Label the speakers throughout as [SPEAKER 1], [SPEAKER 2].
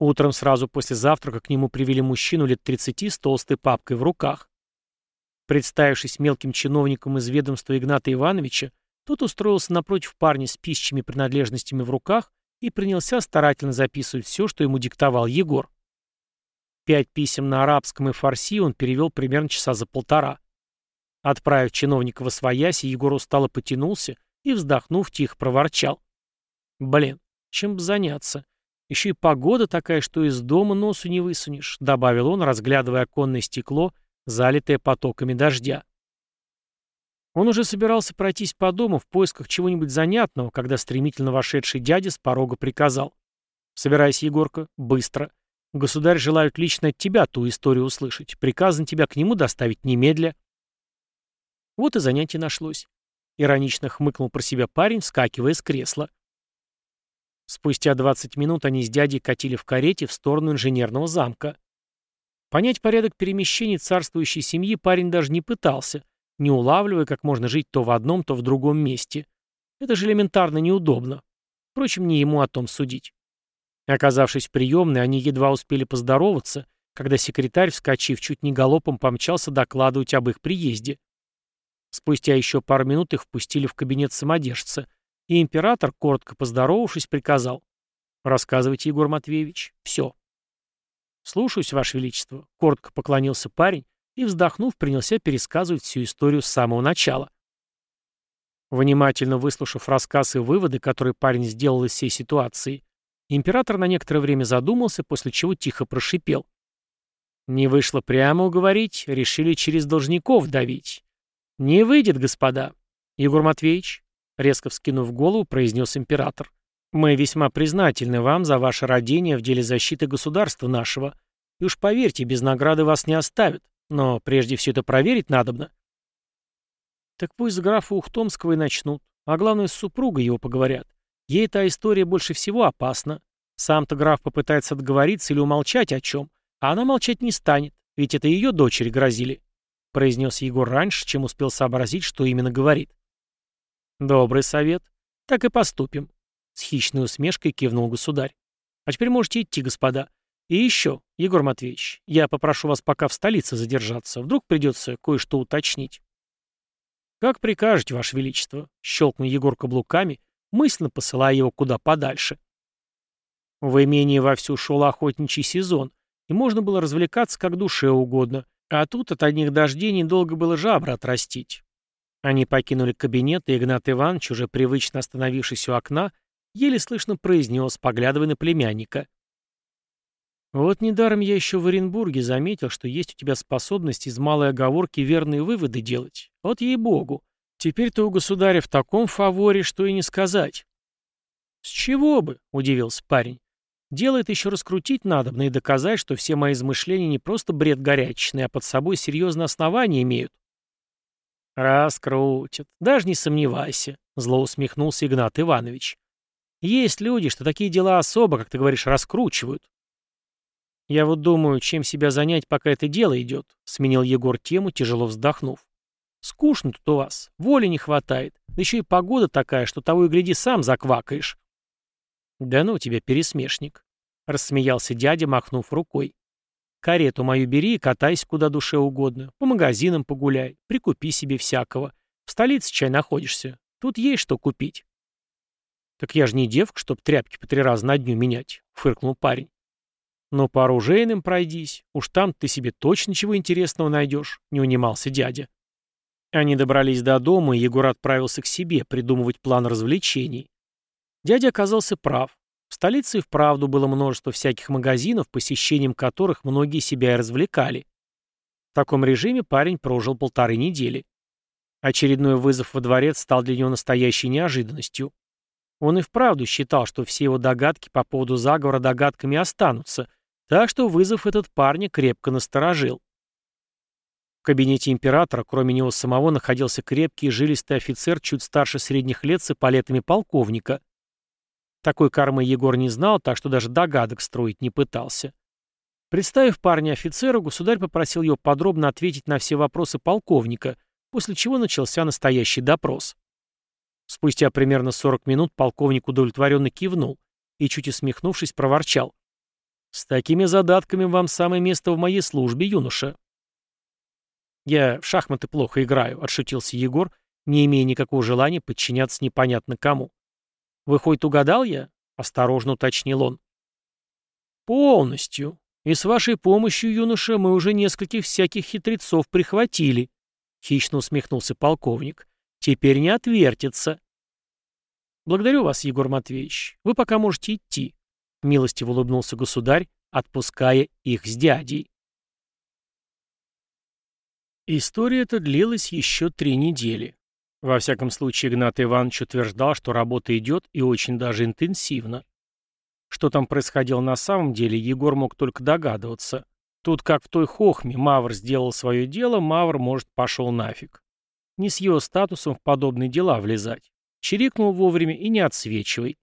[SPEAKER 1] Утром сразу после завтрака к нему привели мужчину лет 30 с толстой папкой в руках. Представившись мелким чиновником из ведомства Игната Ивановича, тот устроился напротив парня с пищими принадлежностями в руках и принялся старательно записывать все, что ему диктовал Егор. Пять писем на арабском и фарси он перевел примерно часа за полтора. Отправив чиновника в освояси, Егор устало потянулся и, вздохнув, тихо проворчал. «Блин, чем бы заняться? Еще и погода такая, что из дома носу не высунешь», — добавил он, разглядывая оконное стекло, залитое потоками дождя. Он уже собирался пройтись по дому в поисках чего-нибудь занятного, когда стремительно вошедший дядя с порога приказал. «Собирайся, Егорка, быстро. Государь желает лично от тебя ту историю услышать. Приказан тебя к нему доставить немедля». Вот и занятие нашлось. Иронично хмыкнул про себя парень, вскакивая с кресла. Спустя 20 минут они с дядей катили в карете в сторону инженерного замка. Понять порядок перемещений царствующей семьи парень даже не пытался, не улавливая, как можно жить то в одном, то в другом месте. Это же элементарно неудобно. Впрочем, не ему о том судить. Оказавшись в приемной, они едва успели поздороваться, когда секретарь, вскочив, чуть не галопом помчался докладывать об их приезде. Спустя еще пару минут их впустили в кабинет самодержца, и император, коротко поздоровавшись, приказал. «Рассказывайте, Егор Матвеевич. Все». «Слушаюсь, Ваше Величество», — коротко поклонился парень и, вздохнув, принялся пересказывать всю историю с самого начала. Внимательно выслушав рассказ и выводы, которые парень сделал из всей ситуации, император на некоторое время задумался, после чего тихо прошипел. «Не вышло прямо уговорить, решили через должников давить. «Не выйдет, господа!» «Егор Матвеевич», — резко вскинув голову, произнес император, «мы весьма признательны вам за ваше родение в деле защиты государства нашего. И уж поверьте, без награды вас не оставят. Но прежде все это проверить надобно». «Так пусть с графа Ухтомского и начнут. А главное, с супругой его поговорят. Ей эта история больше всего опасна. Сам-то граф попытается отговориться или умолчать о чем, а она молчать не станет, ведь это ее дочери грозили. — произнес Егор раньше, чем успел сообразить, что именно говорит. «Добрый совет. Так и поступим», — с хищной усмешкой кивнул государь. «А теперь можете идти, господа. И еще, Егор Матвеевич, я попрошу вас пока в столице задержаться. Вдруг придется кое-что уточнить». «Как прикажете, Ваше Величество», — щелкнул Егор каблуками, мысленно посылая его куда подальше. В имении вовсю шел охотничий сезон, и можно было развлекаться как душе угодно — а тут от одних дождей недолго было жабры отрастить. Они покинули кабинет, и Игнат Иванович, уже привычно остановившись у окна, еле слышно произнес, поглядывая на племянника. «Вот недаром я еще в Оренбурге заметил, что есть у тебя способность из малой оговорки верные выводы делать. Вот ей-богу. Теперь ты у государя в таком фаворе, что и не сказать». «С чего бы?» — удивился парень. Дело это еще раскрутить надо, и доказать, что все мои измышления не просто бред горячечный, а под собой серьезные основания имеют. Раскрутят. Даже не сомневайся, зло усмехнулся Игнат Иванович. Есть люди, что такие дела особо, как ты говоришь, раскручивают. Я вот думаю, чем себя занять, пока это дело идет, сменил Егор тему, тяжело вздохнув. Скучно тут у вас, воли не хватает, да еще и погода такая, что того и гляди сам заквакаешь. «Да ну тебя, пересмешник!» — рассмеялся дядя, махнув рукой. «Карету мою бери и катайся куда душе угодно. По магазинам погуляй, прикупи себе всякого. В столице чай находишься. Тут есть что купить». «Так я же не девка, чтоб тряпки по три раза на дню менять», — фыркнул парень. «Ну, по оружейным пройдись. Уж там ты себе точно чего интересного найдешь», — не унимался дядя. Они добрались до дома, и Егор отправился к себе придумывать план развлечений. Дядя оказался прав. В столице и вправду было множество всяких магазинов, посещением которых многие себя и развлекали. В таком режиме парень прожил полторы недели. Очередной вызов во дворец стал для него настоящей неожиданностью. Он и вправду считал, что все его догадки по поводу заговора догадками останутся, так что вызов этот парня крепко насторожил. В кабинете императора, кроме него самого, находился крепкий и жилистый офицер чуть старше средних лет с эполетами полковника. Такой кармы Егор не знал, так что даже догадок строить не пытался. Представив парня офицеру, государь попросил его подробно ответить на все вопросы полковника, после чего начался настоящий допрос. Спустя примерно 40 минут полковник удовлетворенно кивнул и, чуть усмехнувшись, проворчал. С такими задатками вам самое место в моей службе, юноша. Я в шахматы плохо играю, отшутился Егор, не имея никакого желания подчиняться непонятно кому. Выходит, угадал я? Осторожно уточнил он. Полностью. И с вашей помощью, юноша, мы уже нескольких всяких хитрецов прихватили. Хищно усмехнулся полковник. Теперь не отвертится. Благодарю вас, Егор Матвеевич. Вы пока можете идти. Милостиво улыбнулся государь, отпуская их с дядей. История эта длилась еще три недели. Во всяком случае, Игнат Иванович утверждал, что работа идет и очень даже интенсивно. Что там происходило на самом деле, Егор мог только догадываться. Тут, как в той хохме, Мавр сделал свое дело, Мавр, может, пошел нафиг. Не с его статусом в подобные дела влезать. Чирикнул вовремя и не отсвечивай.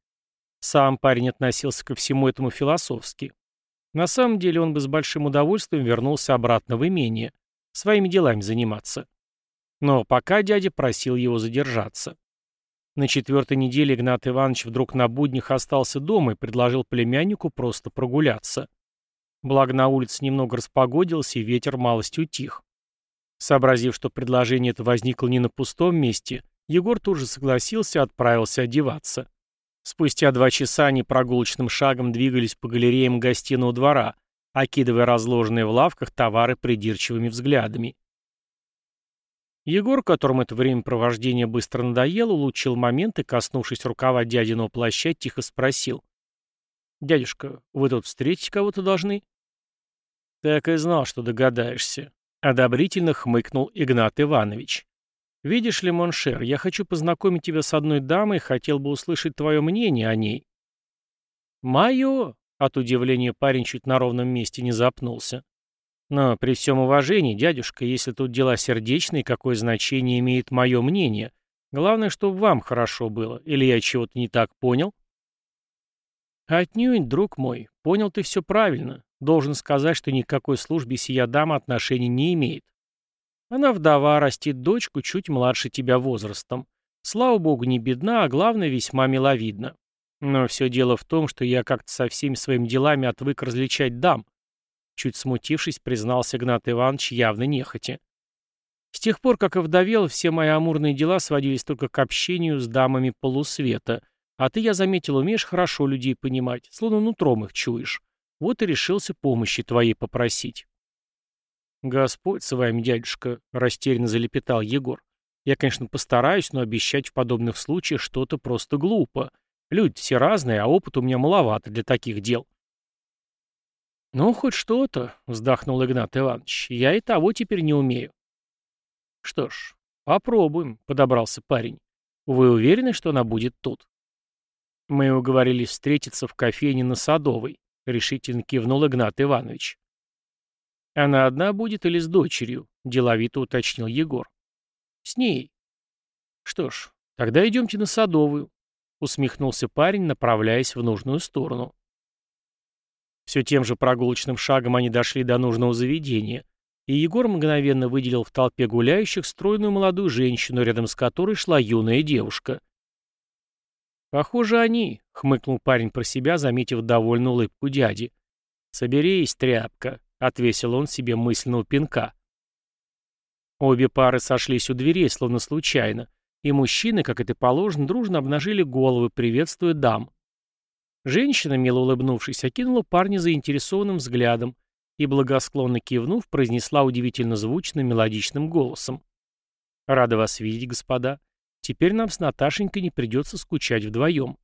[SPEAKER 1] Сам парень относился ко всему этому философски. На самом деле он бы с большим удовольствием вернулся обратно в имение, своими делами заниматься. Но пока дядя просил его задержаться. На четвертой неделе Игнат Иванович вдруг на буднях остался дома и предложил племяннику просто прогуляться. Благо на улице немного распогодился и ветер малость утих. Сообразив, что предложение это возникло не на пустом месте, Егор тут же согласился и отправился одеваться. Спустя два часа они прогулочным шагом двигались по галереям гостиного двора, окидывая разложенные в лавках товары придирчивыми взглядами. Егор, которому это время провождения быстро надоело, улучил момент и, коснувшись рукава дядиного плаща, тихо спросил. «Дядюшка, вы тут встретить кого-то должны?» «Так и знал, что догадаешься», — одобрительно хмыкнул Игнат Иванович. «Видишь ли, mon cher, я хочу познакомить тебя с одной дамой и хотел бы услышать твое мнение о ней». «Мое?» — от удивления парень чуть на ровном месте не запнулся. «Но при всем уважении, дядюшка, если тут дела сердечные, какое значение имеет мое мнение? Главное, чтобы вам хорошо было. Или я чего-то не так понял?» «Отнюдь, друг мой, понял ты все правильно. Должен сказать, что никакой службе сия дама отношений не имеет. Она вдова, растит дочку чуть младше тебя возрастом. Слава богу, не бедна, а главное, весьма миловидна. Но все дело в том, что я как-то со всеми своими делами отвык различать дам. Чуть смутившись, признался Игнат Иванович явно нехотя. С тех пор, как овдовел, все мои амурные дела сводились только к общению с дамами полусвета. А ты, я заметил, умеешь хорошо людей понимать, словно нутром их чуешь. Вот и решился помощи твоей попросить. «Господь с вами, дядюшка», — растерянно залепетал Егор. «Я, конечно, постараюсь, но обещать в подобных случаях что-то просто глупо. Люди все разные, а опыт у меня маловато для таких дел». «Ну, хоть что-то», — вздохнул Игнат Иванович. «Я и того теперь не умею». «Что ж, попробуем», — подобрался парень. «Вы уверены, что она будет тут?» «Мы уговорились встретиться в кофейне на Садовой», — решительно кивнул Игнат Иванович. «Она одна будет или с дочерью?» — деловито уточнил Егор. «С ней». «Что ж, тогда идемте на Садовую», — усмехнулся парень, направляясь в нужную сторону. Все тем же прогулочным шагом они дошли до нужного заведения, и Егор мгновенно выделил в толпе гуляющих стройную молодую женщину, рядом с которой шла юная девушка. «Похоже, они», — хмыкнул парень про себя, заметив довольную улыбку дяди. «Соберись, тряпка», — отвесил он себе мысленного пинка. Обе пары сошлись у дверей, словно случайно, и мужчины, как это положено, дружно обнажили головы, приветствуя дам. Женщина, мило улыбнувшись, окинула парня заинтересованным взглядом и, благосклонно кивнув, произнесла удивительно звучным мелодичным голосом. «Рада вас видеть, господа. Теперь нам с Наташенькой не придется скучать вдвоем».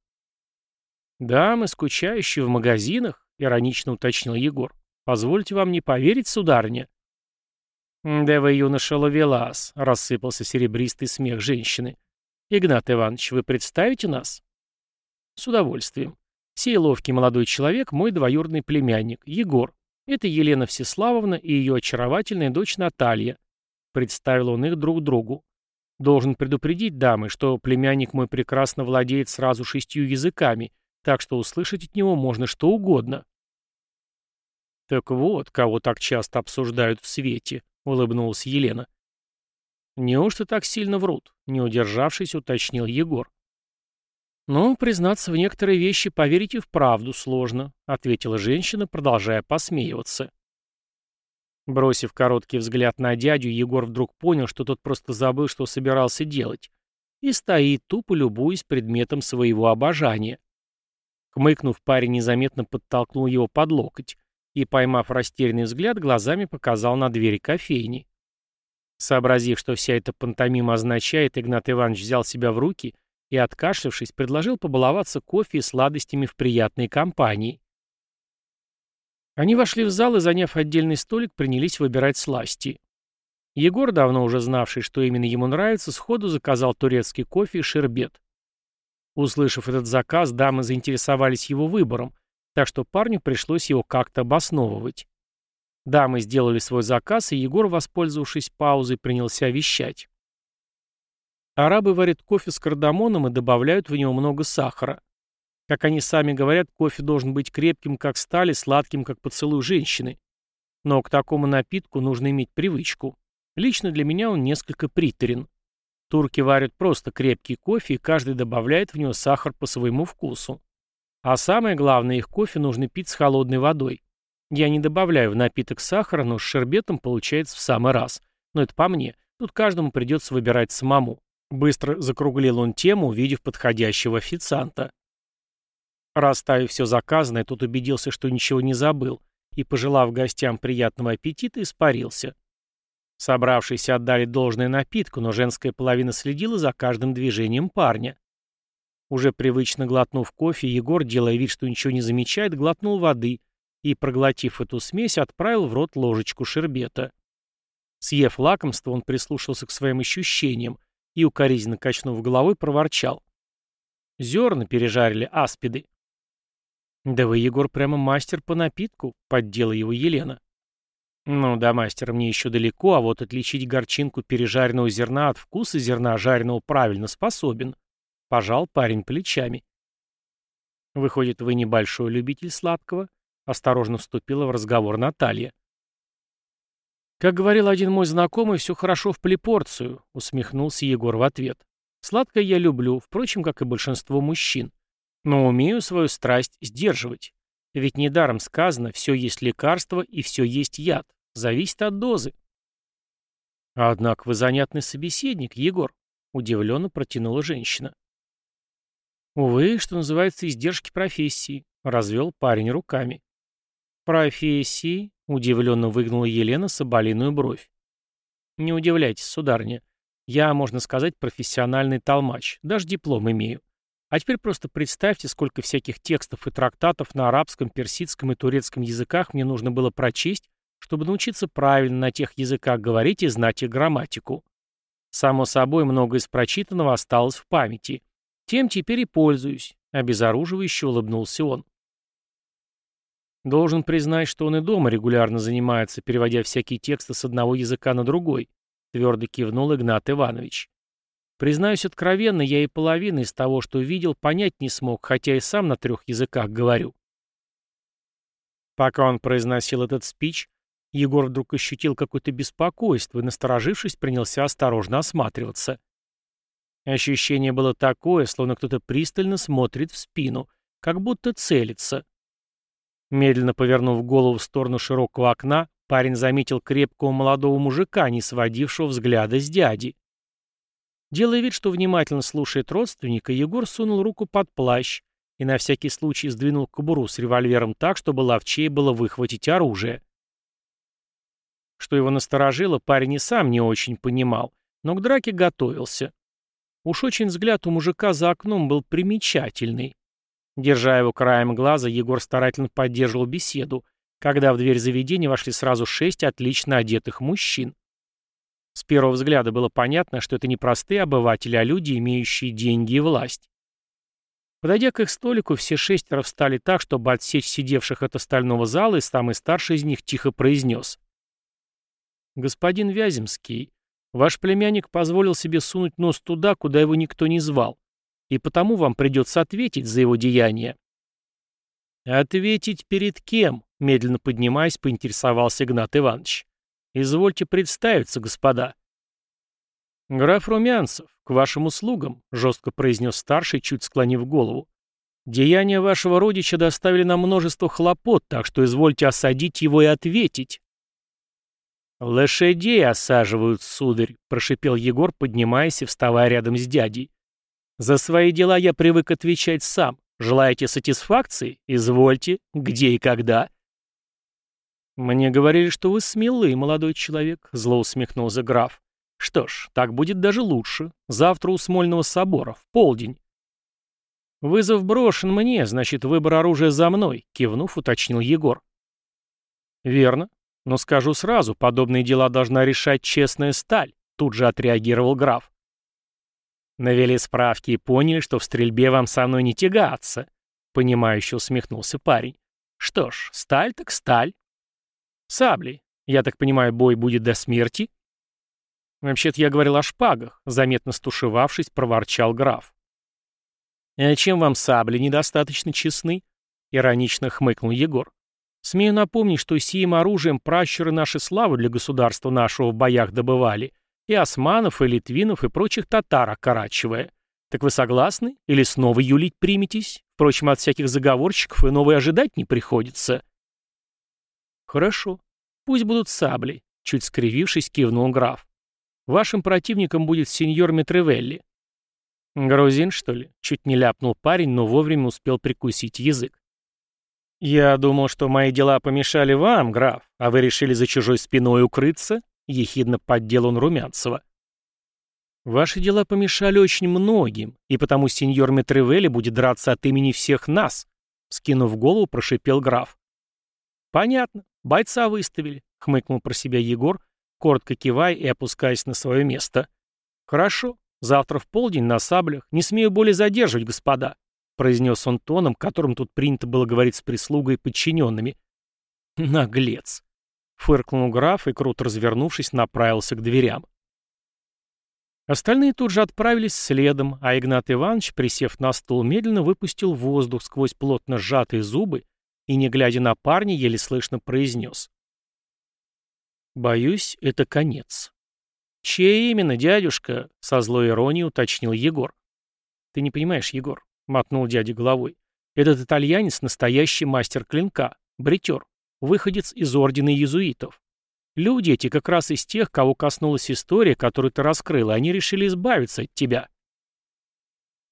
[SPEAKER 1] «Да, мы скучающие в магазинах», — иронично уточнил Егор. Позвольте вам не поверить, сударыня». «Да вы, юноша Лавелас», — рассыпался серебристый смех женщины. «Игнат Иванович, вы представите нас?» «С удовольствием. Сей ловкий молодой человек — мой двоюродный племянник, Егор. Это Елена Всеславовна и ее очаровательная дочь Наталья». Представил он их друг другу. «Должен предупредить, дамы, что племянник мой прекрасно владеет сразу шестью языками, так что услышать от него можно что угодно». «Так вот, кого так часто обсуждают в свете», — улыбнулась Елена. «Неужто так сильно врут?» — не удержавшись, уточнил Егор. «Ну, признаться, в некоторые вещи поверить и вправду сложно», — ответила женщина, продолжая посмеиваться. Бросив короткий взгляд на дядю, Егор вдруг понял, что тот просто забыл, что собирался делать, и стоит, тупо любуясь предметом своего обожания. Хмыкнув, парень незаметно подтолкнул его под локоть и, поймав растерянный взгляд, глазами показал на двери кофейни. Сообразив, что вся эта пантомима означает, Игнат Иванович взял себя в руки и, откашлявшись, предложил побаловаться кофе и сладостями в приятной компании. Они вошли в зал и, заняв отдельный столик, принялись выбирать сласти. Егор, давно уже знавший, что именно ему нравится, сходу заказал турецкий кофе и шербет. Услышав этот заказ, дамы заинтересовались его выбором, так что парню пришлось его как-то обосновывать. Дамы сделали свой заказ, и Егор, воспользовавшись паузой, принялся вещать. Арабы варят кофе с кардамоном и добавляют в него много сахара. Как они сами говорят, кофе должен быть крепким, как сталь, и сладким, как поцелуй женщины. Но к такому напитку нужно иметь привычку. Лично для меня он несколько приторен. Турки варят просто крепкий кофе, и каждый добавляет в него сахар по своему вкусу. А самое главное, их кофе нужно пить с холодной водой. Я не добавляю в напиток сахара, но с шербетом получается в самый раз. Но это по мне. Тут каждому придется выбирать самому. Быстро закруглил он тему, увидев подходящего официанта. Расставив все заказанное, тут убедился, что ничего не забыл, и, пожелав гостям приятного аппетита, испарился. Собравшиеся отдали должное напитку, но женская половина следила за каждым движением парня. Уже привычно глотнув кофе, Егор, делая вид, что ничего не замечает, глотнул воды и, проглотив эту смесь, отправил в рот ложечку шербета. Съев лакомство, он прислушался к своим ощущениям и, укоризненно качнув головой, проворчал. Зерна пережарили аспиды. «Да вы, Егор, прямо мастер по напитку», — поддела его Елена. «Ну да, мастер, мне еще далеко, а вот отличить горчинку пережаренного зерна от вкуса зерна жареного правильно способен», — пожал парень плечами. «Выходит, вы небольшой любитель сладкого?» — осторожно вступила в разговор Наталья. «Как говорил один мой знакомый, все хорошо в плепорцию», — усмехнулся Егор в ответ. «Сладкое я люблю, впрочем, как и большинство мужчин. Но умею свою страсть сдерживать. Ведь недаром сказано, все есть лекарство и все есть яд. Зависит от дозы». «Однако вы занятный собеседник, Егор», — удивленно протянула женщина. «Увы, что называется, издержки профессии», — развел парень руками. «Профессии?» — удивленно выгнула Елена соболиную бровь. «Не удивляйтесь, сударыня. Я, можно сказать, профессиональный толмач. Даже диплом имею. А теперь просто представьте, сколько всяких текстов и трактатов на арабском, персидском и турецком языках мне нужно было прочесть, чтобы научиться правильно на тех языках говорить и знать их грамматику. Само собой, многое из прочитанного осталось в памяти. Тем теперь и пользуюсь», — обезоруживающе улыбнулся он. Должен признать, что он и дома регулярно занимается, переводя всякие тексты с одного языка на другой, твердо кивнул Игнат Иванович. Признаюсь откровенно, я и половины из того, что видел, понять не смог, хотя и сам на трех языках говорю. Пока он произносил этот спич, Егор вдруг ощутил какое-то беспокойство и, насторожившись, принялся осторожно осматриваться. Ощущение было такое, словно кто-то пристально смотрит в спину, как будто целится. Медленно повернув голову в сторону широкого окна, парень заметил крепкого молодого мужика, не сводившего взгляда с дяди. Делая вид, что внимательно слушает родственника, Егор сунул руку под плащ и на всякий случай сдвинул кобуру с револьвером так, чтобы ловчее было выхватить оружие. Что его насторожило, парень и сам не очень понимал, но к драке готовился. Уж очень взгляд у мужика за окном был примечательный. Держа его краем глаза, Егор старательно поддерживал беседу, когда в дверь заведения вошли сразу шесть отлично одетых мужчин. С первого взгляда было понятно, что это не простые обыватели, а люди, имеющие деньги и власть. Подойдя к их столику, все шестеро встали так, чтобы отсечь сидевших от остального зала, и самый старший из них тихо произнес. «Господин Вяземский, ваш племянник позволил себе сунуть нос туда, куда его никто не звал и потому вам придется ответить за его деяние». «Ответить перед кем?» — медленно поднимаясь, поинтересовался Игнат Иванович. «Извольте представиться, господа». «Граф Румянцев, к вашим услугам», — жестко произнес старший, чуть склонив голову. «Деяния вашего родича доставили нам множество хлопот, так что извольте осадить его и ответить». «Лошадей осаживают, сударь», — прошипел Егор, поднимаясь и вставая рядом с дядей. «За свои дела я привык отвечать сам. Желаете сатисфакции? Извольте. Где и когда?» «Мне говорили, что вы смелый, молодой человек», — зло усмехнулся граф. «Что ж, так будет даже лучше. Завтра у Смольного собора, в полдень». «Вызов брошен мне, значит, выбор оружия за мной», — кивнув, уточнил Егор. «Верно. Но скажу сразу, подобные дела должна решать честная сталь», — тут же отреагировал граф. Навели справки и поняли, что в стрельбе вам со мной не тягаться, — понимающе усмехнулся парень. Что ж, сталь так сталь. Сабли. Я так понимаю, бой будет до смерти? Вообще-то я говорил о шпагах, заметно стушевавшись, проворчал граф. «А чем вам сабли недостаточно честны?» — иронично хмыкнул Егор. «Смею напомнить, что сим оружием пращуры наши славы для государства нашего в боях добывали, и османов, и литвинов, и прочих татар окорачивая. Так вы согласны? Или снова юлить приметесь? Впрочем, от всяких заговорщиков и новой ожидать не приходится». «Хорошо. Пусть будут сабли», — чуть скривившись, кивнул граф. «Вашим противником будет сеньор Метревелли. «Грузин, что ли?» — чуть не ляпнул парень, но вовремя успел прикусить язык. «Я думал, что мои дела помешали вам, граф, а вы решили за чужой спиной укрыться?» — ехидно поддел он Румянцева. «Ваши дела помешали очень многим, и потому сеньор Метревелли будет драться от имени всех нас», — скинув голову, прошипел граф. «Понятно, бойца выставили», — хмыкнул про себя Егор, коротко кивая и опускаясь на свое место. «Хорошо, Завтра в полдень на саблях. Не смею более задерживать, господа», — произнес он тоном, которым тут принято было говорить с прислугой и подчиненными. «Наглец», — фыркнул граф и, круто развернувшись, направился к дверям. Остальные тут же отправились следом, а Игнат Иванович, присев на стул, медленно выпустил воздух сквозь плотно сжатые зубы и, не глядя на парня, еле слышно произнес. «Боюсь, это конец». «Чей именно, дядюшка?» — со злой иронией уточнил Егор. «Ты не понимаешь, Егор», — мотнул дядя головой. «Этот итальянец — настоящий мастер клинка, бритер, выходец из ордена иезуитов. Люди эти как раз из тех, кого коснулась история, которую ты раскрыл, и они решили избавиться от тебя».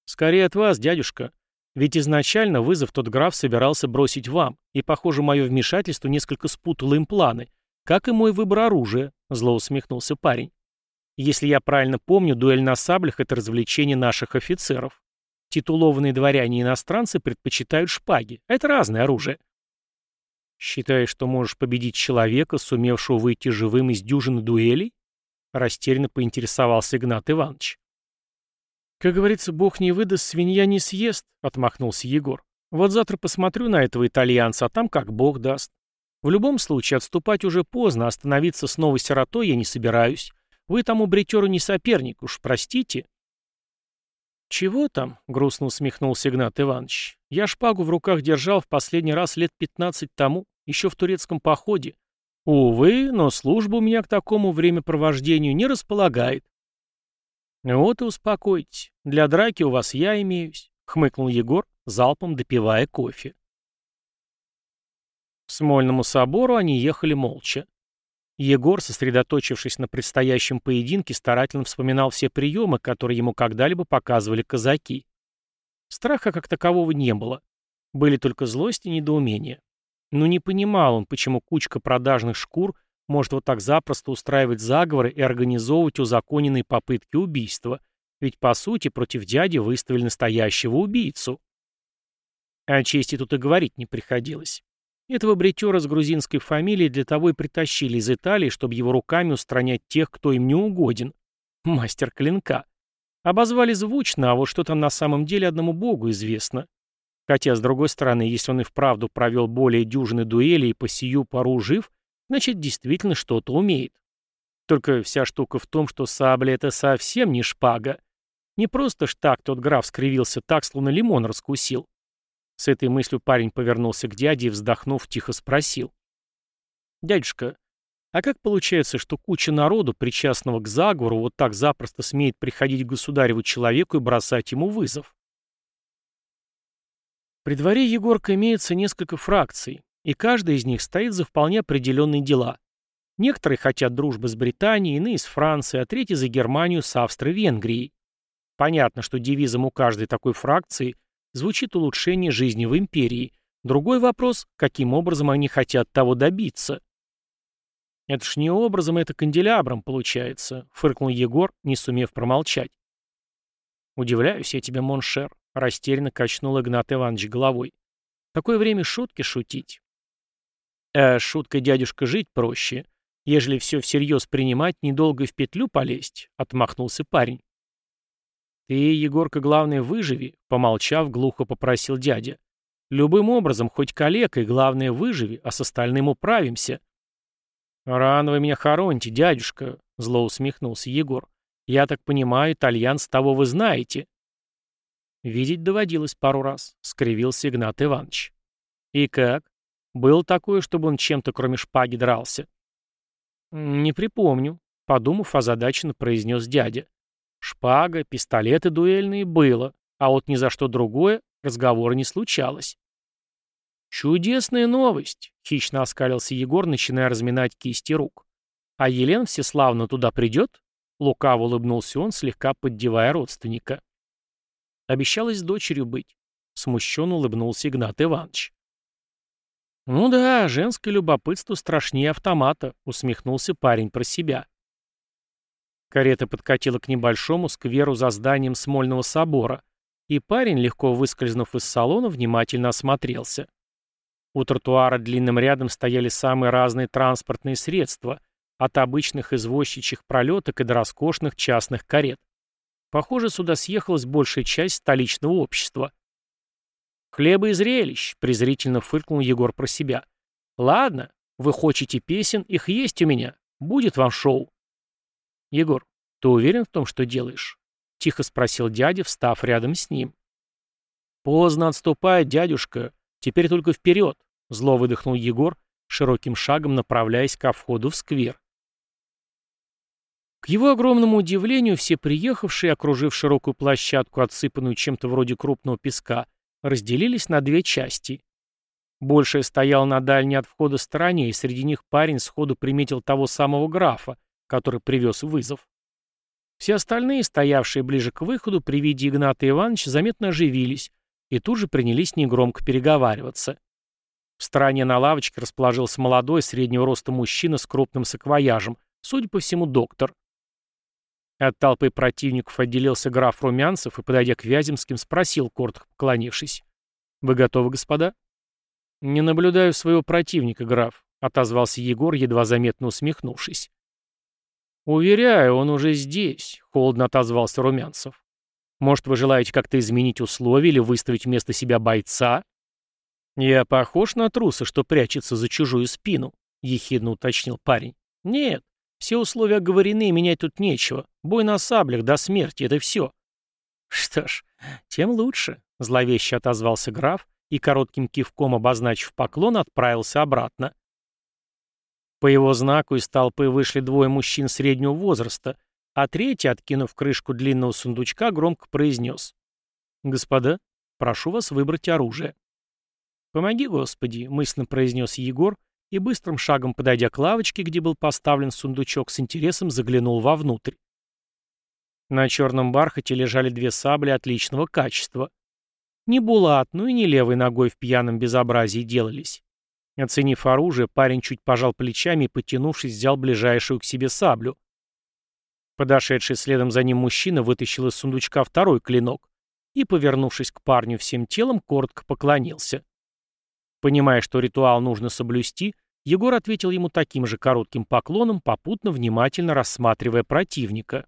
[SPEAKER 1] «Скорее от вас, дядюшка. Ведь изначально вызов тот граф собирался бросить вам, и, похоже, мое вмешательство несколько спутало им планы, как и мой выбор оружия», — зло усмехнулся парень. Если я правильно помню, дуэль на саблях — это развлечение наших офицеров. Титулованные дворяне и иностранцы предпочитают шпаги. Это разное оружие. Считаешь, что можешь победить человека, сумевшего выйти живым из дюжины дуэлей? Растерянно поинтересовался Игнат Иванович. «Как говорится, бог не выдаст, свинья не съест», — отмахнулся Егор. «Вот завтра посмотрю на этого итальянца, а там как бог даст. В любом случае, отступать уже поздно, остановиться с новой сиротой я не собираюсь. Вы тому бритеру не соперник, уж простите. «Чего там?» — грустно усмехнулся Игнат Иванович. «Я шпагу в руках держал в последний раз лет пятнадцать тому, еще в турецком походе. Увы, но служба у меня к такому времяпровождению не располагает». «Вот и успокойтесь. Для драки у вас я имеюсь», — хмыкнул Егор, залпом допивая кофе. К Смольному собору они ехали молча. Егор, сосредоточившись на предстоящем поединке, старательно вспоминал все приемы, которые ему когда-либо показывали казаки. Страха как такового не было. Были только злость и недоумение. Но не понимал он, почему кучка продажных шкур может вот так запросто устраивать заговоры и организовывать узаконенные попытки убийства, ведь, по сути, против дяди выставили настоящего убийцу. О чести тут и говорить не приходилось. Этого бритера с грузинской фамилией для того и притащили из Италии, чтобы его руками устранять тех, кто им не угоден. Мастер клинка. Обозвали звучно, а вот что там на самом деле одному богу известно. Хотя, с другой стороны, если он и вправду провел более дюжины дуэлей и по сию пару жив, значит, действительно что-то умеет. Только вся штука в том, что сабля — это совсем не шпага. Не просто ж так тот граф скривился так, словно лимон раскусил. С этой мыслью парень повернулся к дяде и, вздохнув, тихо спросил. «Дядюшка, А как получается, что куча народу, причастного к заговору, вот так запросто смеет приходить к государеву человеку и бросать ему вызов? При дворе Егорка имеется несколько фракций, и каждая из них стоит за вполне определенные дела. Некоторые хотят дружбы с Британией, иные с Францией, а третьи за Германию с Австро-Венгрией. Понятно, что девизом у каждой такой фракции звучит улучшение жизни в империи. Другой вопрос, каким образом они хотят того добиться. «Это ж не образом, это канделябром получается», — фыркнул Егор, не сумев промолчать. «Удивляюсь я тебе, mon cher», — растерянно качнул Игнат Иванович головой. «Такое время шутки шутить». «Э, шуткой, дядюшка, жить проще. Ежели все всерьез принимать, недолго в петлю полезть», — отмахнулся парень. «Ты, Егорка, главное, выживи», — помолчав, глухо попросил дядя. «Любым образом, хоть калекой, главное, выживи, а с остальным управимся». «Рано вы меня хороните, дядюшка», — зло усмехнулся Егор. «Я так понимаю, итальянц того вы знаете». Видеть доводилось пару раз, — скривился Игнат Иванович. «И как? Был такое, чтобы он чем-то кроме шпаги дрался?» «Не припомню», — подумав, озадаченно произнес дядя. Шпага, пистолеты дуэльные было, а вот ни за что другое разговора не случалось. «Чудесная новость!» — хищно оскалился Егор, начиная разминать кисти рук. «А Елена всеславно туда придет?» — лукаво улыбнулся он, слегка поддевая родственника. Обещалась дочерью быть. Смущенно улыбнулся Игнат Иванович. «Ну да, женское любопытство страшнее автомата», — усмехнулся парень про себя. Карета подкатила к небольшому скверу за зданием Смольного собора, и парень, легко выскользнув из салона, внимательно осмотрелся. У тротуара длинным рядом стояли самые разные транспортные средства, от обычных извозчичьих пролеток и до роскошных частных карет. Похоже, сюда съехалась большая часть столичного общества. «Хлеба и зрелищ», — презрительно фыркнул Егор про себя. «Ладно, вы хотите песен, их есть у меня. Будет вам шоу». «Егор, ты уверен в том, что делаешь?» — тихо спросил дядя, встав рядом с ним. «Поздно отступай, дядюшка. Теперь только вперед!» — зло выдохнул Егор, широким шагом направляясь ко входу в сквер. К его огромному удивлению, все приехавшие, окружив широкую площадку, отсыпанную чем-то вроде крупного песка, разделились на две части. Большая стояла на дальней от входа стороне, и среди них парень сходу приметил того самого графа, который привез вызов. Все остальные, стоявшие ближе к выходу, при виде Игната Ивановича заметно оживились и тут же принялись негромко переговариваться. В стороне на лавочке расположился молодой, среднего роста мужчина с крупным саквояжем, судя по всему, доктор. От толпы противников отделился граф Румянцев и, подойдя к Вяземским, спросил, коротко поклонившись. «Вы готовы, господа?» «Не наблюдаю своего противника, граф», — отозвался Егор, едва заметно усмехнувшись. «Уверяю, он уже здесь», — холодно отозвался Румянцев. «Может, вы желаете как-то изменить условия или выставить вместо себя бойца?» «Я похож на труса, что прячется за чужую спину», — ехидно уточнил парень. «Нет, все условия оговорены, менять тут нечего. Бой на саблях до смерти — это все». «Что ж, тем лучше», — зловеще отозвался граф и, коротким кивком обозначив поклон, отправился обратно. По его знаку из толпы вышли двое мужчин среднего возраста, а третий, откинув крышку длинного сундучка, громко произнес. «Господа, прошу вас выбрать оружие». «Помоги, Господи», — мысленно произнес Егор, и быстрым шагом, подойдя к лавочке, где был поставлен сундучок, с интересом заглянул вовнутрь. На черном бархате лежали две сабли отличного качества. Не булат, ну и не левой ногой в пьяном безобразии делались. Оценив оружие, парень чуть пожал плечами и, потянувшись, взял ближайшую к себе саблю. Подошедший следом за ним мужчина вытащил из сундучка второй клинок и, повернувшись к парню всем телом, коротко поклонился. Понимая, что ритуал нужно соблюсти, Егор ответил ему таким же коротким поклоном, попутно внимательно рассматривая противника.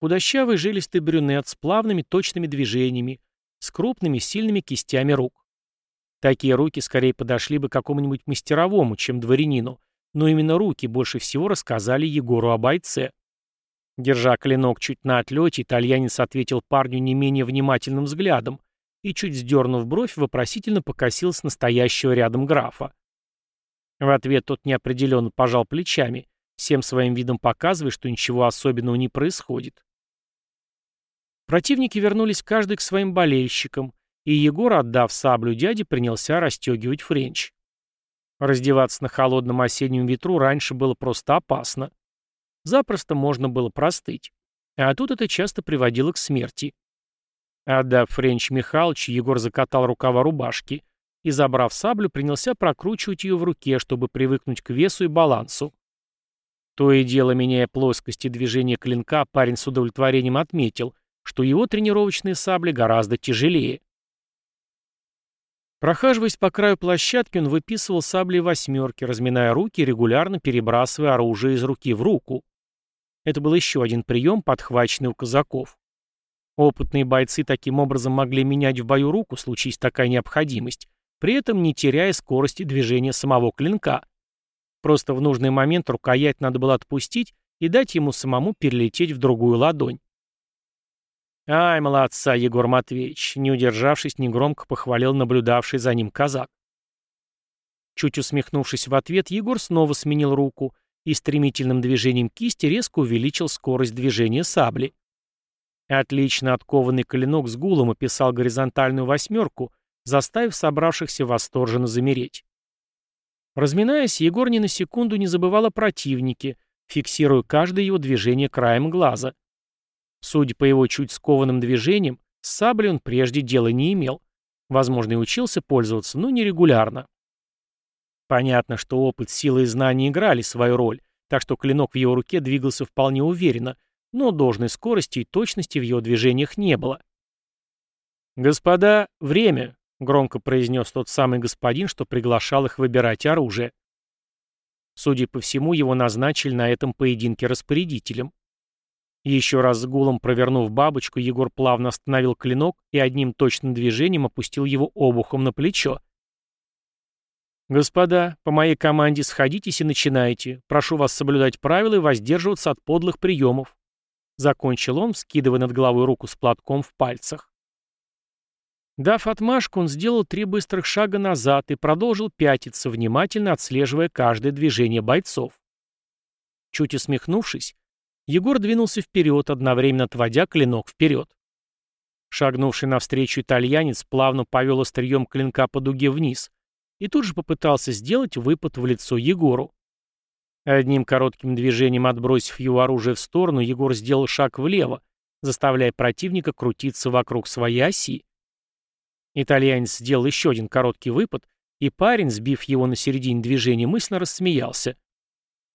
[SPEAKER 1] Худощавый жилистый брюнет с плавными точными движениями, с крупными сильными кистями рук. Такие руки скорее подошли бы какому-нибудь мастеровому, чем дворянину, но именно руки больше всего рассказали Егору о бойце. Держа клинок чуть на отлете, итальянец ответил парню не менее внимательным взглядом и, чуть сдернув бровь, вопросительно покосился настоящего рядом графа. В ответ тот неопределенно пожал плечами, всем своим видом показывая, что ничего особенного не происходит. Противники вернулись каждый к своим болельщикам, и Егор, отдав саблю дяде, принялся расстегивать френч. Раздеваться на холодном осеннем ветру раньше было просто опасно. Запросто можно было простыть. А тут это часто приводило к смерти. Отдав френч Михалычу, Егор закатал рукава рубашки и, забрав саблю, принялся прокручивать ее в руке, чтобы привыкнуть к весу и балансу. То и дело, меняя плоскости движения клинка, парень с удовлетворением отметил, что его тренировочные сабли гораздо тяжелее. Прохаживаясь по краю площадки, он выписывал сабли восьмерки, разминая руки регулярно перебрасывая оружие из руки в руку. Это был еще один прием, подхваченный у казаков. Опытные бойцы таким образом могли менять в бою руку, случись такая необходимость, при этом не теряя скорости движения самого клинка. Просто в нужный момент рукоять надо было отпустить и дать ему самому перелететь в другую ладонь. «Ай, молодца, Егор Матвеевич!» Не удержавшись, негромко похвалил наблюдавший за ним казак. Чуть усмехнувшись в ответ, Егор снова сменил руку и стремительным движением кисти резко увеличил скорость движения сабли. Отлично откованный клинок с гулом описал горизонтальную восьмерку, заставив собравшихся восторженно замереть. Разминаясь, Егор ни на секунду не забывал о противнике, фиксируя каждое его движение краем глаза. Судя по его чуть скованным движениям, с саблей он прежде дела не имел. Возможно, и учился пользоваться, но нерегулярно. Понятно, что опыт, силы и знания играли свою роль, так что клинок в его руке двигался вполне уверенно, но должной скорости и точности в его движениях не было. «Господа, время!» — громко произнес тот самый господин, что приглашал их выбирать оружие. Судя по всему, его назначили на этом поединке распорядителем. Еще раз с гулом провернув бабочку, Егор плавно остановил клинок и одним точным движением опустил его обухом на плечо. «Господа, по моей команде сходитесь и начинайте. Прошу вас соблюдать правила и воздерживаться от подлых приемов». Закончил он, скидывая над головой руку с платком в пальцах. Дав отмашку, он сделал три быстрых шага назад и продолжил пятиться, внимательно отслеживая каждое движение бойцов. Чуть усмехнувшись, Егор двинулся вперед, одновременно отводя клинок вперед. Шагнувший навстречу итальянец плавно повел острием клинка по дуге вниз и тут же попытался сделать выпад в лицо Егору. Одним коротким движением отбросив его оружие в сторону, Егор сделал шаг влево, заставляя противника крутиться вокруг своей оси. Итальянец сделал еще один короткий выпад, и парень, сбив его на середине движения, мысленно рассмеялся.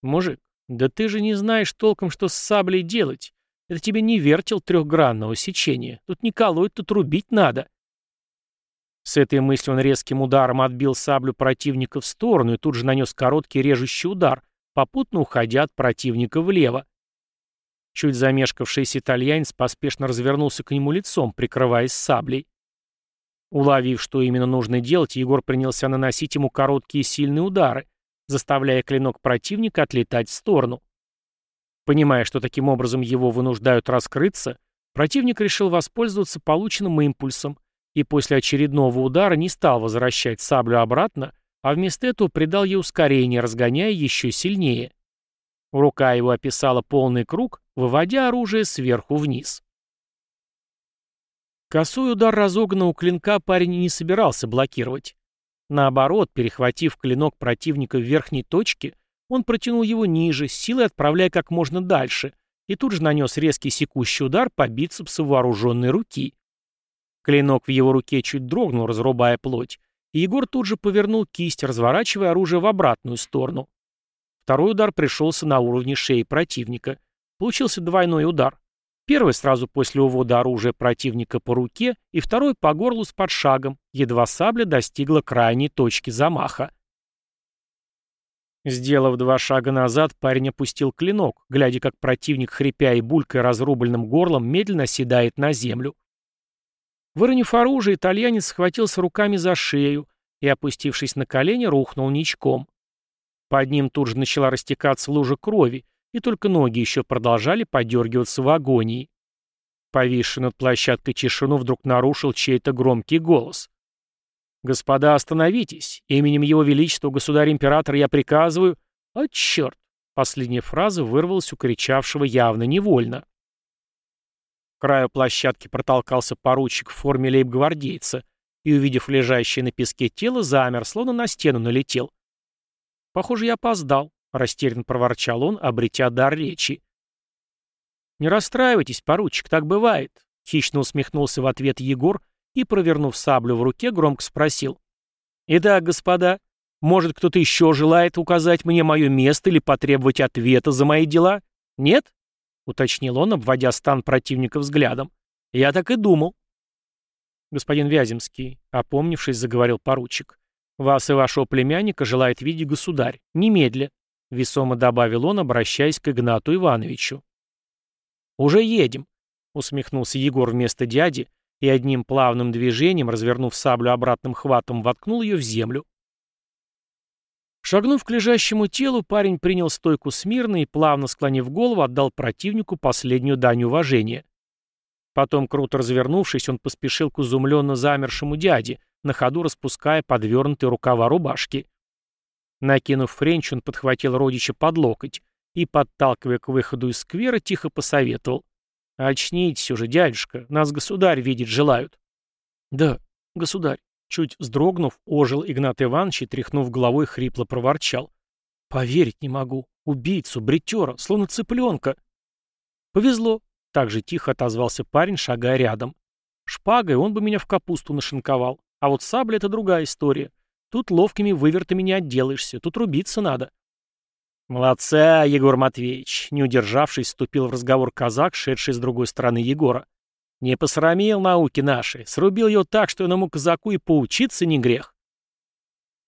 [SPEAKER 1] «Мужик, «Да ты же не знаешь толком, что с саблей делать. Это тебе не вертел трехгранного сечения. Тут не колоть, тут рубить надо». С этой мыслью он резким ударом отбил саблю противника в сторону и тут же нанес короткий режущий удар, попутно уходя от противника влево. Чуть замешкавшийся итальянец поспешно развернулся к нему лицом, прикрываясь саблей. Уловив, что именно нужно делать, Егор принялся наносить ему короткие сильные удары, заставляя клинок противника отлетать в сторону. Понимая, что таким образом его вынуждают раскрыться, противник решил воспользоваться полученным импульсом и после очередного удара не стал возвращать саблю обратно, а вместо этого придал ей ускорение, разгоняя еще сильнее. Рука его описала полный круг, выводя оружие сверху вниз. Косой удар разогнанного клинка парень не собирался блокировать. Наоборот, перехватив клинок противника в верхней точке, он протянул его ниже, силой отправляя как можно дальше, и тут же нанес резкий секущий удар по бицепсу вооруженной руки. Клинок в его руке чуть дрогнул, разрубая плоть, Егор тут же повернул кисть, разворачивая оружие в обратную сторону. Второй удар пришелся на уровне шеи противника. Получился двойной удар. Первый сразу после увода оружия противника по руке, и второй по горлу с подшагом, едва сабля достигла крайней точки замаха. Сделав два шага назад, парень опустил клинок, глядя, как противник, хрипя и булькая разрубленным горлом, медленно оседает на землю. Выронив оружие, итальянец схватился руками за шею и, опустившись на колени, рухнул ничком. Под ним тут же начала растекаться лужа крови, и только ноги еще продолжали подергиваться в агонии. Повисший над площадкой тишину вдруг нарушил чей-то громкий голос. «Господа, остановитесь! Именем Его Величества Государя-Императора я приказываю...» «О, черт!» Последняя фраза вырвалась у кричавшего явно невольно. Краю площадки протолкался поручик в форме лейб-гвардейца и, увидев лежащее на песке тело, замер, словно на стену налетел. «Похоже, я опоздал», — растерянно проворчал он, обретя дар речи. «Не расстраивайтесь, поручик, так бывает», — хищно усмехнулся в ответ Егор и, провернув саблю в руке, громко спросил. «Итак, господа, может, кто-то еще желает указать мне мое место или потребовать ответа за мои дела? Нет?» — уточнил он, обводя стан противника взглядом. «Я так и думал». «Господин Вяземский», — опомнившись, заговорил поручик, — «вас и вашего племянника желает видеть государь. Немедля», — весомо добавил он, обращаясь к Игнату Ивановичу. «Уже едем», — усмехнулся Егор вместо дяди и одним плавным движением, развернув саблю обратным хватом, воткнул ее в землю. Шагнув к лежащему телу, парень принял стойку смирно и, плавно склонив голову, отдал противнику последнюю дань уважения. Потом, круто развернувшись, он поспешил к изумленно замершему дяде, на ходу распуская подвернутые рукава рубашки. Накинув френч, он подхватил родича под локоть, и, подталкивая к выходу из сквера, тихо посоветовал. «Очнитесь уже, дядюшка, нас государь видеть желают». «Да, государь», чуть вздрогнув, ожил Игнат Иванович и, тряхнув головой, хрипло проворчал. «Поверить не могу. Убийцу, бритера, словно цыпленка». «Повезло», — так же тихо отозвался парень, шагая рядом. «Шпагой он бы меня в капусту нашинковал. А вот сабля — это другая история. Тут ловкими вывертами не отделаешься, тут рубиться надо». «Молодца, Егор Матвеевич!» Не удержавшись, вступил в разговор казак, шедший с другой стороны Егора. «Не посрамил науки наши, срубил ее так, что иному казаку и поучиться не грех».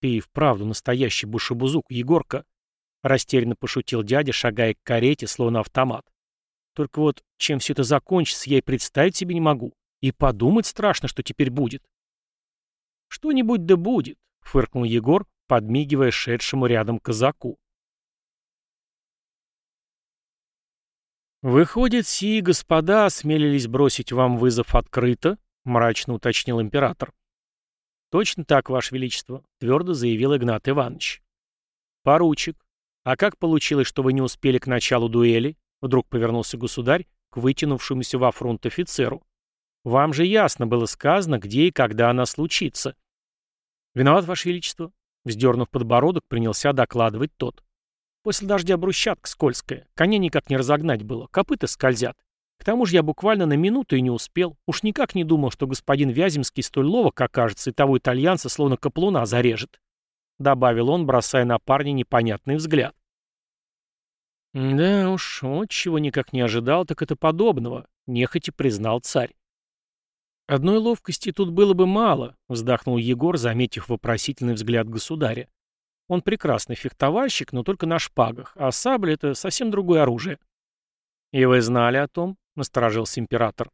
[SPEAKER 1] «Ты и вправду настоящий бушебузук, Егорка!» Растерянно пошутил дядя, шагая к карете, словно автомат. «Только вот, чем все это закончится, я и представить себе не могу. И подумать страшно, что теперь будет». «Что-нибудь да будет», — фыркнул Егор, подмигивая шедшему рядом казаку. «Выходит, сии господа осмелились бросить вам вызов открыто?» — мрачно уточнил император. «Точно так, Ваше Величество», — твердо заявил Игнат Иванович. «Поручик, а как получилось, что вы не успели к началу дуэли?» — вдруг повернулся государь к вытянувшемуся во фронт офицеру. «Вам же ясно было сказано, где и когда она случится». «Виноват, Ваше Величество», — вздернув подбородок, принялся докладывать тот. После дождя брусчатка скользкая, коня никак не разогнать было, копыта скользят. К тому же я буквально на минуту и не успел. Уж никак не думал, что господин Вяземский столь ловок окажется и того итальянца словно каплуна зарежет. Добавил он, бросая на парня непонятный взгляд. «Да уж, вот чего никак не ожидал, так это подобного», — нехотя признал царь. «Одной ловкости тут было бы мало», — вздохнул Егор, заметив вопросительный взгляд государя. Он прекрасный фехтовальщик, но только на шпагах, а сабля — это совсем другое оружие. «И вы знали о том?» — насторожился император.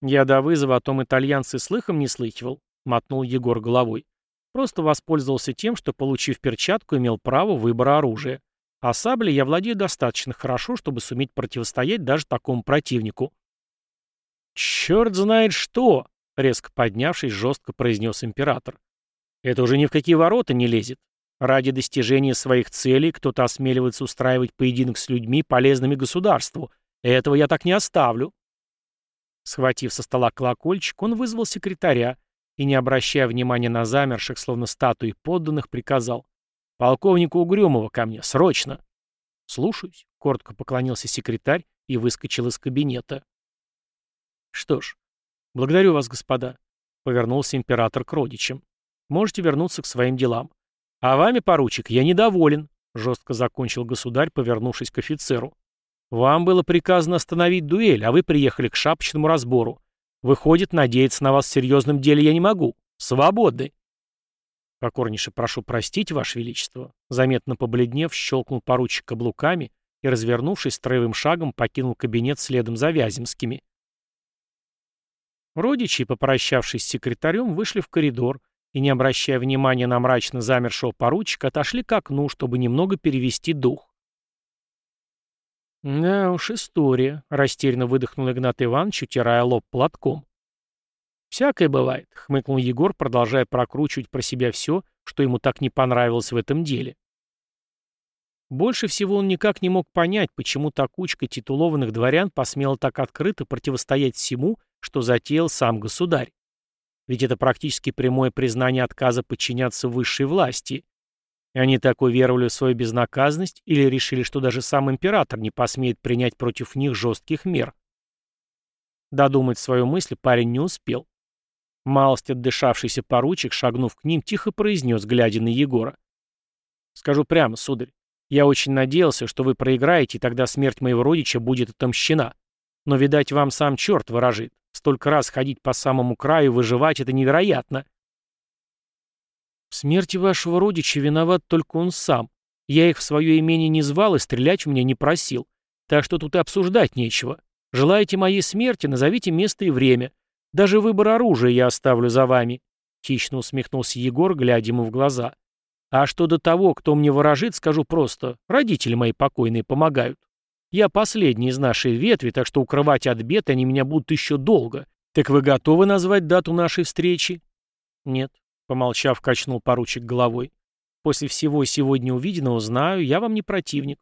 [SPEAKER 1] «Я до вызова о том итальянце слыхом не слыхивал», — мотнул Егор головой. «Просто воспользовался тем, что, получив перчатку, имел право выбора оружия. А саблей я владею достаточно хорошо, чтобы суметь противостоять даже такому противнику». «Черт знает что!» — резко поднявшись, жестко произнес император. «Это уже ни в какие ворота не лезет. Ради достижения своих целей кто-то осмеливается устраивать поединок с людьми, полезными государству. Этого я так не оставлю. Схватив со стола колокольчик, он вызвал секретаря и, не обращая внимания на замерших, словно статуи подданных, приказал. «Полковнику Угрюмова ко мне, срочно!» «Слушаюсь», — коротко поклонился секретарь и выскочил из кабинета. «Что ж, благодарю вас, господа», — повернулся император к родичам. «Можете вернуться к своим делам. «А вами, поручик, я недоволен», — жестко закончил государь, повернувшись к офицеру. «Вам было приказано остановить дуэль, а вы приехали к шапочному разбору. Выходит, надеяться на вас в серьезном деле я не могу. Свободны». «Покорнейше прошу простить, Ваше Величество», — заметно побледнев, щелкнул поручик каблуками и, развернувшись строевым шагом, покинул кабинет следом за Вяземскими. Родичи, попрощавшись с секретарем, вышли в коридор, и, не обращая внимания на мрачно замершего поручика, отошли к окну, чтобы немного перевести дух. «Да уж история», — растерянно выдохнул Игнат Иванович, утирая лоб платком. «Всякое бывает», — хмыкнул Егор, продолжая прокручивать про себя все, что ему так не понравилось в этом деле. Больше всего он никак не мог понять, почему та кучка титулованных дворян посмела так открыто противостоять всему, что затеял сам государь. Ведь это практически прямое признание отказа подчиняться высшей власти. И они так уверовали в свою безнаказанность или решили, что даже сам император не посмеет принять против них жестких мер. Додумать свою мысль парень не успел. Малость отдышавшийся поручик, шагнув к ним, тихо произнес, глядя на Егора. «Скажу прямо, сударь, я очень надеялся, что вы проиграете, и тогда смерть моего родича будет отомщена. Но, видать, вам сам черт ворожит. Столько раз ходить по самому краю, выживать — это невероятно». «В смерти вашего родича виноват только он сам. Я их в свое имение не звал и стрелять у меня не просил. Так что тут и обсуждать нечего. Желаете моей смерти, назовите место и время. Даже выбор оружия я оставлю за вами», — хищно усмехнулся Егор, глядя ему в глаза. «А что до того, кто мне ворожит, скажу просто. Родители мои покойные помогают. Я последний из нашей ветви, так что укрывать от бед они меня будут еще долго. Так вы готовы назвать дату нашей встречи?» «Нет», — помолчав, качнул поручик головой. «После всего сегодня увиденного знаю, я вам не противник».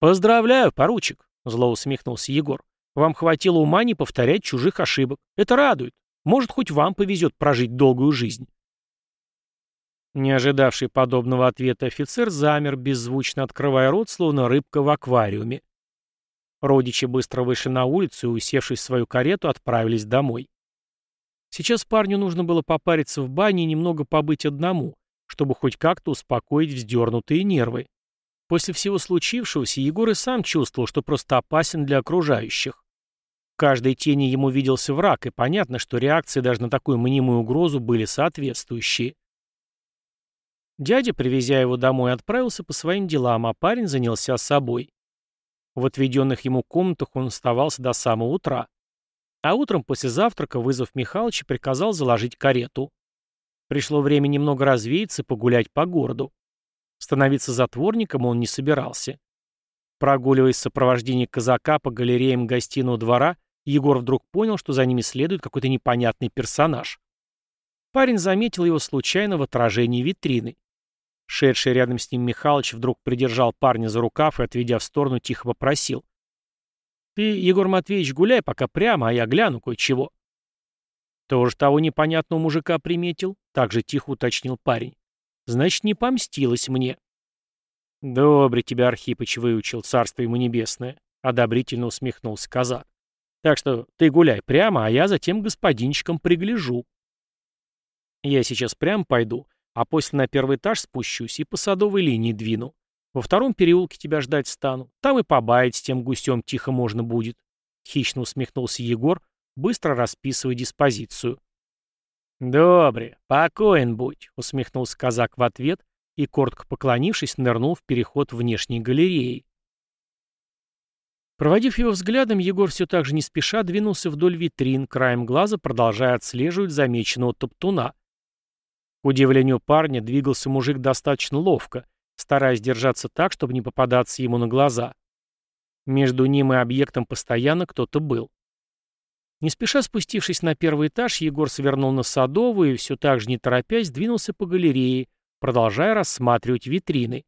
[SPEAKER 1] «Поздравляю, поручик», — зло усмехнулся Егор. Вам хватило ума не повторять чужих ошибок. Это радует. Может, хоть вам повезет прожить долгую жизнь. Не ожидавший подобного ответа офицер замер, беззвучно открывая рот, словно рыбка в аквариуме. Родичи быстро вышли на улицу и, усевшись в свою карету, отправились домой. Сейчас парню нужно было попариться в бане и немного побыть одному, чтобы хоть как-то успокоить вздернутые нервы. После всего случившегося Егор и сам чувствовал, что просто опасен для окружающих. В каждой тени ему виделся враг, и понятно, что реакции даже на такую мнимую угрозу были соответствующие. Дядя, привезя его домой, отправился по своим делам, а парень занялся собой. В отведенных ему комнатах он оставался до самого утра. А утром после завтрака, вызвав Михалыча, приказал заложить карету. Пришло время немного развеяться и погулять по городу. Становиться затворником он не собирался. Прогуливаясь в сопровождении казака по галереям гостиного двора, Егор вдруг понял, что за ними следует какой-то непонятный персонаж. Парень заметил его случайно в отражении витрины. Шедший рядом с ним Михалыч вдруг придержал парня за рукав и, отведя в сторону, тихо попросил. «Ты, Егор Матвеевич, гуляй пока прямо, а я гляну кое-чего». «Тоже того непонятного мужика приметил?» — также тихо уточнил парень. Значит, не помстилась мне. Добрый тебя Архипыч выучил, царство ему небесное, одобрительно усмехнулся казак. Так что ты гуляй прямо, а я затем господинчиком пригляжу. Я сейчас прямо пойду, а после на первый этаж спущусь и по садовой линии двину. Во втором переулке тебя ждать стану. Там и побаять с тем гусем тихо можно будет. Хищно усмехнулся Егор, быстро расписывая диспозицию. «Добре, покоен будь», — усмехнулся казак в ответ и, коротко поклонившись, нырнул в переход внешней галереи. Проводив его взглядом, Егор все так же не спеша двинулся вдоль витрин, краем глаза продолжая отслеживать замеченного топтуна. К удивлению парня, двигался мужик достаточно ловко, стараясь держаться так, чтобы не попадаться ему на глаза. Между ним и объектом постоянно кто-то был. Не спеша спустившись на первый этаж, Егор свернул на Садовую и, все так же не торопясь, двинулся по галерее, продолжая рассматривать витрины.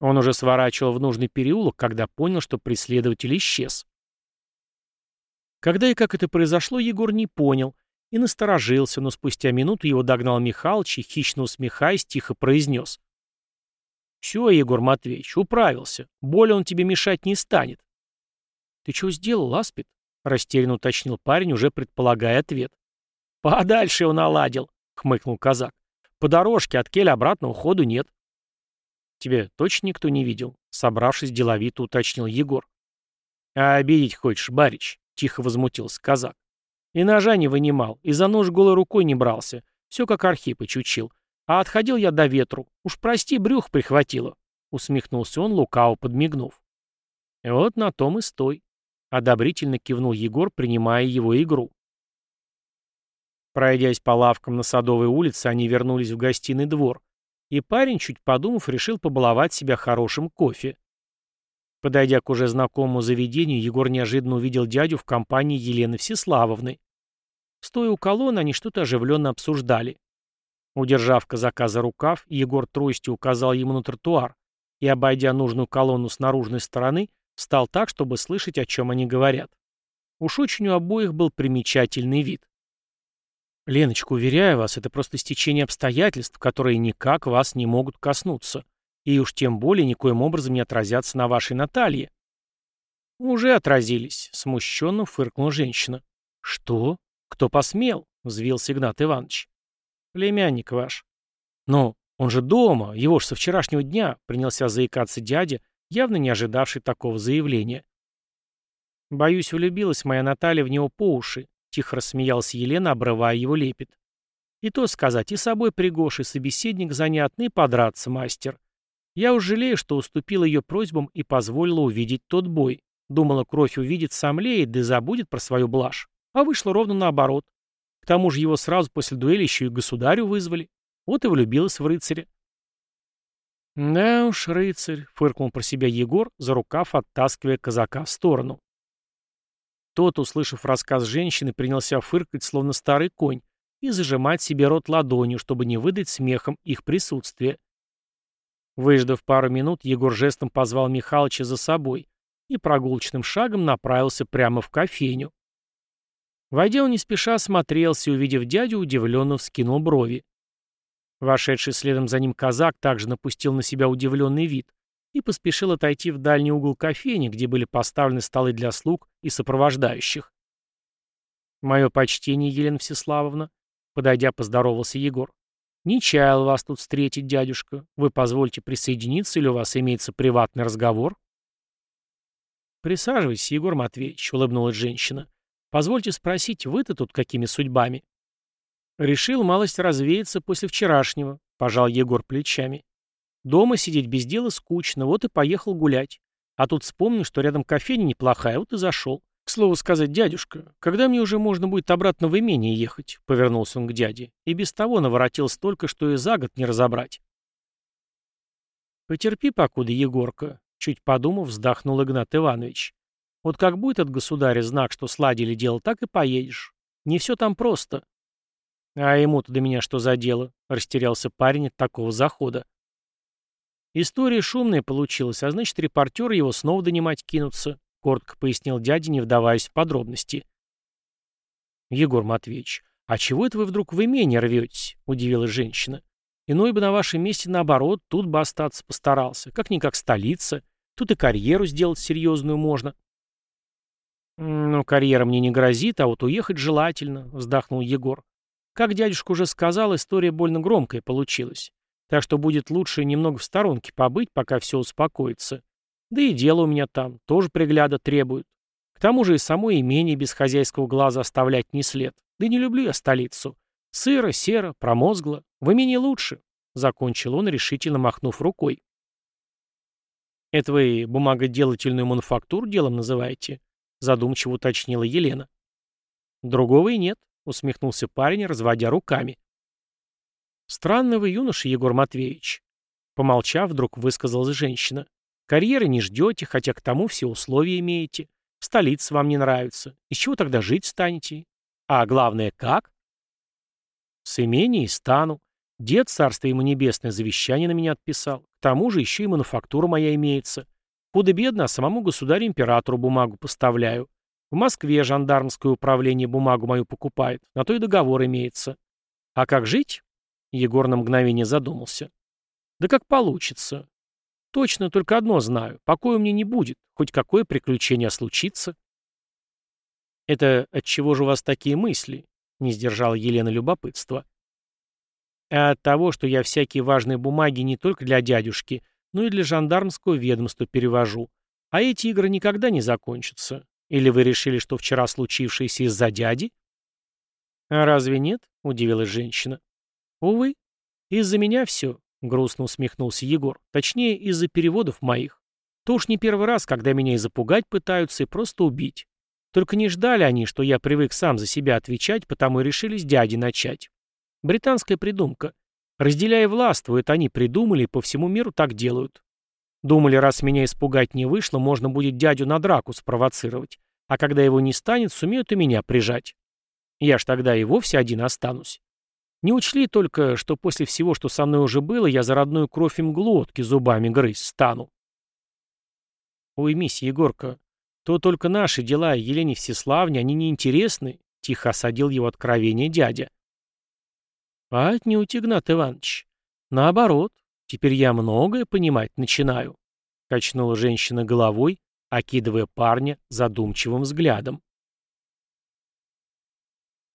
[SPEAKER 1] Он уже сворачивал в нужный переулок, когда понял, что преследователь исчез. Когда и как это произошло, Егор не понял и насторожился, но спустя минуту его догнал Михалыч и, хищно усмехаясь, тихо произнес. «Все, Егор Матвеевич, управился. Более он тебе мешать не станет». «Ты что сделал, Аспид?» Растерянно уточнил парень, уже предполагая ответ. «Подальше он наладил», — хмыкнул казак. «По дорожке от келя обратного ходу нет». «Тебе точно никто не видел?» — собравшись, деловито уточнил Егор. «А обидеть хочешь, барич?» — тихо возмутился казак. «И ножа не вынимал, и за нож голой рукой не брался. Все как Архипыч учил. А отходил я до ветру. Уж прости, брюх прихватило», — усмехнулся он, лукаво подмигнув. «Вот на том и стой», Одобрительно кивнул Егор, принимая его игру. Пройдясь по лавкам на Садовой улице, они вернулись в гостиный двор, и парень, чуть подумав, решил побаловать себя хорошим кофе. Подойдя к уже знакомому заведению, Егор неожиданно увидел дядю в компании Елены Всеславовны. Стоя у колонны, они что-то оживленно обсуждали. Удержав казака за рукав, Егор тростью указал ему на тротуар и, обойдя нужную колонну с наружной стороны, встал так, чтобы слышать, о чем они говорят. Уж очень у обоих был примечательный вид. «Леночка, уверяю вас, это просто стечение обстоятельств, которые никак вас не могут коснуться, и уж тем более никоим образом не отразятся на вашей Наталье». «Уже отразились», — смущенно фыркнула женщина. «Что? Кто посмел?» — взвился Игнат Иванович. «Племянник ваш». «Ну, он же дома, его ж со вчерашнего дня», — принялся заикаться дядя, явно не ожидавший такого заявления. «Боюсь, влюбилась моя Наталья в него по уши», — тихо рассмеялась Елена, обрывая его лепет. «И то сказать, и собой пригож, и собеседник занятный, подраться мастер. Я уж жалею, что уступил ее просьбам и позволила увидеть тот бой. Думала, кровь увидит, сомлеет, да и забудет про свою блажь. А вышло ровно наоборот. К тому же его сразу после дуэли еще и государю вызвали. Вот и влюбилась в рыцаря. «Да уж, рыцарь», — фыркнул про себя Егор, за рукав оттаскивая казака в сторону. Тот, услышав рассказ женщины, принялся фыркать, словно старый конь, и зажимать себе рот ладонью, чтобы не выдать смехом их присутствие. Выждав пару минут, Егор жестом позвал Михалыча за собой, и прогулочным шагом направился прямо в кофейню. Войдя, он не спеша осмотрелся увидев дядю, удивленно вскинул брови. Вошедший следом за ним казак также напустил на себя удивленный вид и поспешил отойти в дальний угол кофейни, где были поставлены столы для слуг и сопровождающих. «Мое почтение, Елена Всеславовна», — подойдя, поздоровался Егор. «Не чаял вас тут встретить, дядюшка. Вы позвольте присоединиться или у вас имеется приватный разговор?» «Присаживайтесь, Егор Матвеевич», — улыбнулась женщина. «Позвольте спросить, вы-то тут какими судьбами?» «Решил малость развеяться после вчерашнего», — пожал Егор плечами. «Дома сидеть без дела скучно, вот и поехал гулять. А тут вспомнил, что рядом кофейня неплохая, вот и зашел. К слову сказать, дядюшка, когда мне уже можно будет обратно в имение ехать?» — повернулся он к дяде. «И без того наворотил столько, что и за год не разобрать». «Потерпи, покуда, Егорка», Чуть подумав, вздохнул Игнат Иванович. Вот как будет от государя знак, что сладили дело, так и поедешь. Не все там просто. А ему-то до меня что за дело? Растерялся парень от такого захода. История шумная получилась, а значит, репортеры его снова донимать кинутся, коротко пояснил дядя, не вдаваясь в подробности. Егор Матвеевич, а чего это вы вдруг в имение рветесь? Удивилась женщина. Иной бы на вашем месте, наоборот, тут бы остаться постарался. Как-никак столица. Тут и карьеру сделать серьезную можно. «Ну, карьера мне не грозит, а вот уехать желательно», — вздохнул Егор. «Как дядюшка уже сказал, история больно громкая получилась. Так что будет лучше немного в сторонке побыть, пока все успокоится. Да и дело у меня там, тоже пригляда требует. К тому же и само имение без хозяйского глаза оставлять не след. Да не люблю я столицу. Сыро, серо, промозгло. В имении лучше, — закончил он, решительно махнув рукой. «Это вы бумагоделательную мануфактуру делом называете?» — задумчиво уточнила Елена. «Другого и нет», — усмехнулся парень, разводя руками. «Странный вы юноша, Егор Матвеевич», — помолчав, вдруг высказалась женщина. «Карьеры не ждете, хотя к тому все условия имеете. Столица вам не нравится. Из чего тогда жить станете? А главное, как?» С имени и стану. Дед, царство ему небесное, завещание на меня отписал. К тому же еще и мануфактура моя имеется. Худо-бедно, а самому государю-императору бумагу поставляю. В Москве жандармское управление бумагу мою покупает. На то и договор имеется. А как жить? Егор на мгновение задумался. Да как получится. Точно только одно знаю. Покоя мне не будет. Хоть какое приключение случится. Это от чего же у вас такие мысли? Не сдержала Елена любопытства. А от того, что я всякие важные бумаги не только для дядюшки, но и для жандармского ведомства перевожу. А эти игры никогда не закончатся. Или вы решили, что вчера случившееся из-за дяди? А разве нет? Удивилась женщина. Увы, из-за меня все, грустно усмехнулся Егор. Точнее, из-за переводов моих. То уж не первый раз, когда меня и запугать пытаются, и просто убить. Только не ждали они, что я привык сам за себя отвечать, потому и решили с дяди начать. Британская придумка. Разделяя властвуют, они придумали и по всему миру так делают. Думали, раз меня испугать не вышло, можно будет дядю на драку спровоцировать, а когда его не станет, сумеют и меня прижать. Я ж тогда и вовсе один останусь. Не учли только, что после всего, что со мной уже было, я за родную кровь им глотки зубами грызть стану. Уймись, Егорка, то только наши дела Елене Всеславне, они неинтересны, тихо осадил его откровение дядя. А отнюдь, Игнат Иванович. Наоборот, теперь я многое понимать начинаю, качнула женщина головой, окидывая парня задумчивым взглядом.